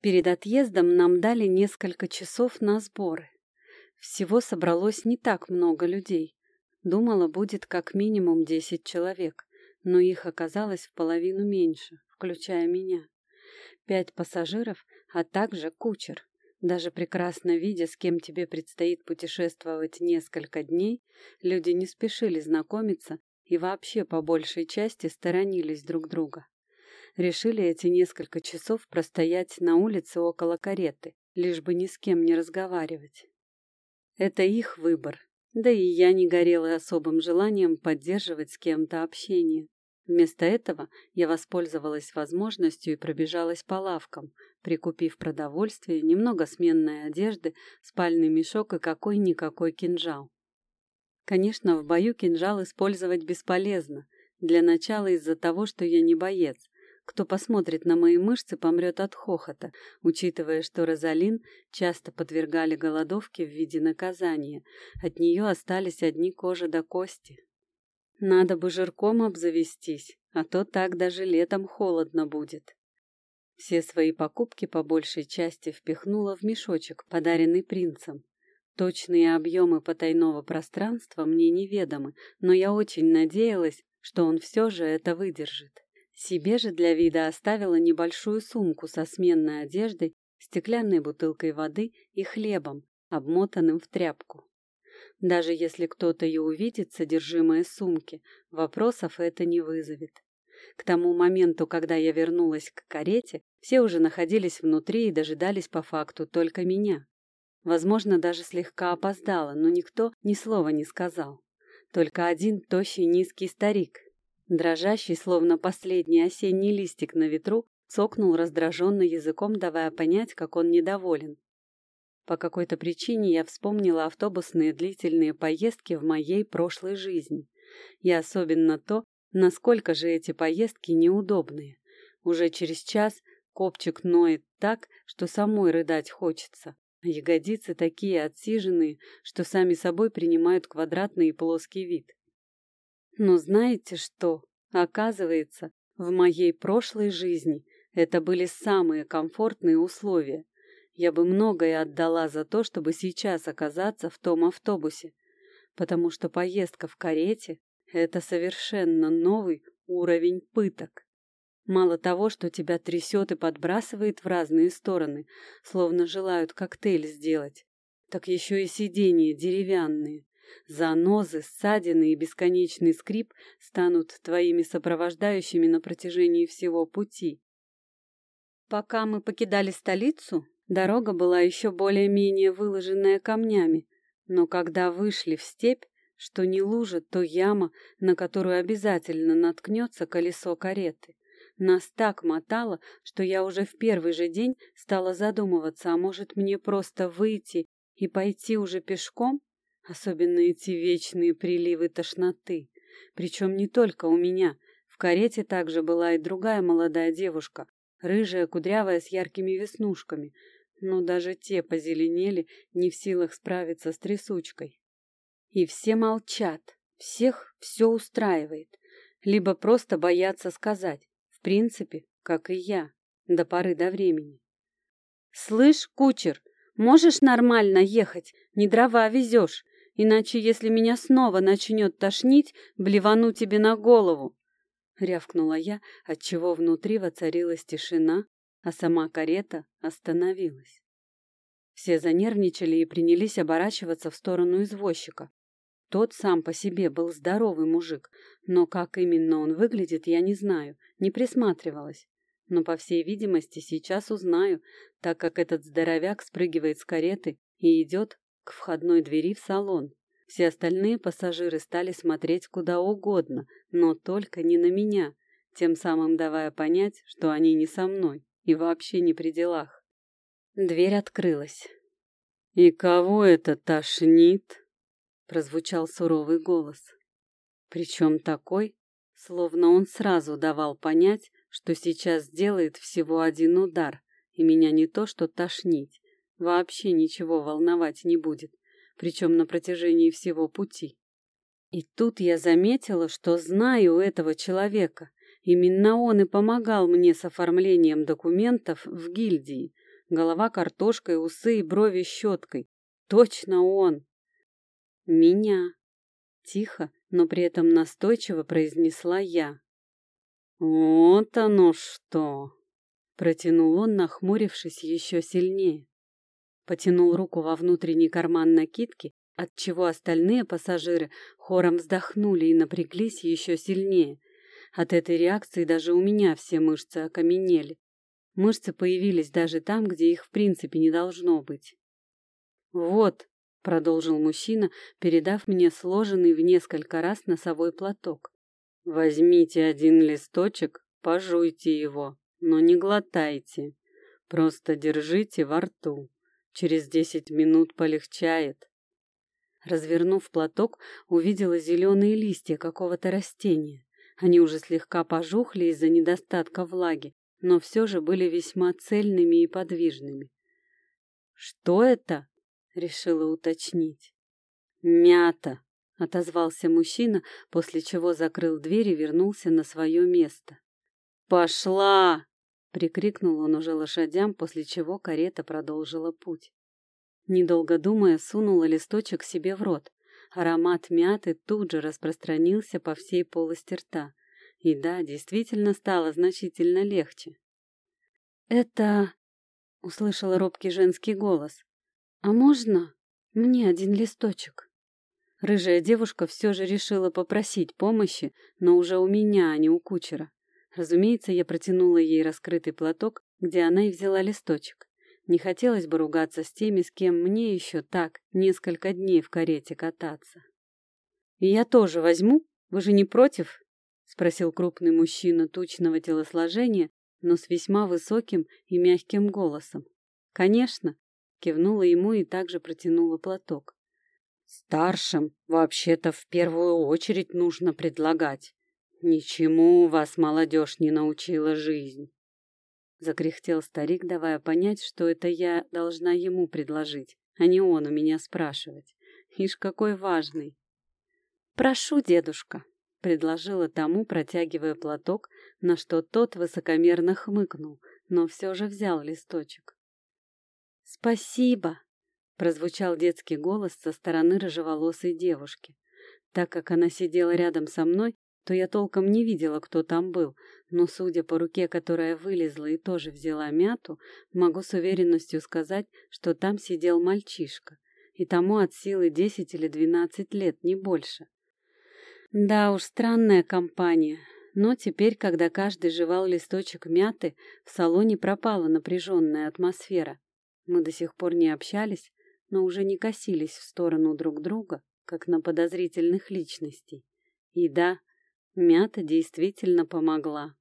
Перед отъездом нам дали несколько часов на сборы. Всего собралось не так много людей. Думала, будет как минимум десять человек, но их оказалось в половину меньше, включая меня. Пять пассажиров, а также кучер. Даже прекрасно видя, с кем тебе предстоит путешествовать несколько дней, люди не спешили знакомиться и вообще по большей части сторонились друг друга. Решили эти несколько часов простоять на улице около кареты, лишь бы ни с кем не разговаривать. Это их выбор, да и я не горела особым желанием поддерживать с кем-то общение. Вместо этого я воспользовалась возможностью и пробежалась по лавкам, прикупив продовольствие, немного сменной одежды, спальный мешок и какой-никакой кинжал. Конечно, в бою кинжал использовать бесполезно. Для начала из-за того, что я не боец. Кто посмотрит на мои мышцы, помрет от хохота, учитывая, что Розалин часто подвергали голодовке в виде наказания. От нее остались одни кожа до кости. Надо бы жирком обзавестись, а то так даже летом холодно будет. Все свои покупки по большей части впихнула в мешочек, подаренный принцем. Точные объемы потайного пространства мне неведомы, но я очень надеялась, что он все же это выдержит. Себе же для вида оставила небольшую сумку со сменной одеждой, стеклянной бутылкой воды и хлебом, обмотанным в тряпку. Даже если кто-то и увидит содержимое сумки, вопросов это не вызовет. К тому моменту, когда я вернулась к карете, все уже находились внутри и дожидались по факту только меня. Возможно, даже слегка опоздала, но никто ни слова не сказал. Только один тощий низкий старик, дрожащий, словно последний осенний листик на ветру, цокнул раздраженно языком, давая понять, как он недоволен. По какой-то причине я вспомнила автобусные длительные поездки в моей прошлой жизни. И особенно то, насколько же эти поездки неудобные. Уже через час копчик ноет так, что самой рыдать хочется. ягодицы такие отсиженные, что сами собой принимают квадратный и плоский вид. Но знаете что? Оказывается, в моей прошлой жизни это были самые комфортные условия. Я бы многое отдала за то, чтобы сейчас оказаться в том автобусе, потому что поездка в карете — это совершенно новый уровень пыток. Мало того, что тебя трясет и подбрасывает в разные стороны, словно желают коктейль сделать, так еще и сиденья деревянные. Занозы, ссадины и бесконечный скрип станут твоими сопровождающими на протяжении всего пути. Пока мы покидали столицу, Дорога была еще более-менее выложенная камнями, но когда вышли в степь, что не лужа, то яма, на которую обязательно наткнется колесо кареты. Нас так мотало, что я уже в первый же день стала задумываться, а может мне просто выйти и пойти уже пешком? Особенно эти вечные приливы тошноты. Причем не только у меня. В карете также была и другая молодая девушка, рыжая, кудрявая, с яркими веснушками — но даже те позеленели, не в силах справиться с трясучкой. И все молчат, всех все устраивает, либо просто боятся сказать, в принципе, как и я, до поры до времени. «Слышь, кучер, можешь нормально ехать, не дрова везешь, иначе, если меня снова начнет тошнить, блевану тебе на голову!» Рявкнула я, отчего внутри воцарилась тишина, а сама карета остановилась. Все занервничали и принялись оборачиваться в сторону извозчика. Тот сам по себе был здоровый мужик, но как именно он выглядит, я не знаю, не присматривалась. Но, по всей видимости, сейчас узнаю, так как этот здоровяк спрыгивает с кареты и идет к входной двери в салон. Все остальные пассажиры стали смотреть куда угодно, но только не на меня, тем самым давая понять, что они не со мной и вообще не при делах. Дверь открылась. «И кого это тошнит?» — прозвучал суровый голос. Причем такой, словно он сразу давал понять, что сейчас сделает всего один удар, и меня не то что тошнить, вообще ничего волновать не будет, причем на протяжении всего пути. И тут я заметила, что знаю этого человека, Именно он и помогал мне с оформлением документов в гильдии. Голова картошкой, усы и брови щеткой. Точно он! Меня. Тихо, но при этом настойчиво произнесла я. «Вот оно что!» Протянул он, нахмурившись еще сильнее. Потянул руку во внутренний карман накидки, отчего остальные пассажиры хором вздохнули и напряглись еще сильнее. От этой реакции даже у меня все мышцы окаменели. Мышцы появились даже там, где их в принципе не должно быть. «Вот», — продолжил мужчина, передав мне сложенный в несколько раз носовой платок. «Возьмите один листочек, пожуйте его, но не глотайте. Просто держите во рту. Через десять минут полегчает». Развернув платок, увидела зеленые листья какого-то растения. Они уже слегка пожухли из-за недостатка влаги, но все же были весьма цельными и подвижными. «Что это?» — решила уточнить. «Мята!» — отозвался мужчина, после чего закрыл дверь и вернулся на свое место. «Пошла!» — прикрикнул он уже лошадям, после чего карета продолжила путь. Недолго думая, сунула листочек себе в рот. Аромат мяты тут же распространился по всей полости рта. И да, действительно стало значительно легче. «Это...» — услышала робкий женский голос. «А можно мне один листочек?» Рыжая девушка все же решила попросить помощи, но уже у меня, а не у кучера. Разумеется, я протянула ей раскрытый платок, где она и взяла листочек. Не хотелось бы ругаться с теми, с кем мне еще так несколько дней в карете кататься. «И я тоже возьму? Вы же не против?» — спросил крупный мужчина тучного телосложения, но с весьма высоким и мягким голосом. «Конечно!» — кивнула ему и также протянула платок. «Старшим вообще-то в первую очередь нужно предлагать. Ничему вас молодежь не научила жизнь!» Закряхтел старик, давая понять, что это я должна ему предложить, а не он у меня спрашивать. Ишь, какой важный! «Прошу, дедушка!» — предложила тому, протягивая платок, на что тот высокомерно хмыкнул, но все же взял листочек. «Спасибо!» — прозвучал детский голос со стороны рыжеволосой девушки. Так как она сидела рядом со мной, то я толком не видела, кто там был, но, судя по руке, которая вылезла и тоже взяла мяту, могу с уверенностью сказать, что там сидел мальчишка, и тому от силы десять или двенадцать лет, не больше. Да уж, странная компания. Но теперь, когда каждый жевал листочек мяты, в салоне пропала напряженная атмосфера. Мы до сих пор не общались, но уже не косились в сторону друг друга, как на подозрительных личностей. И да, мята действительно помогла.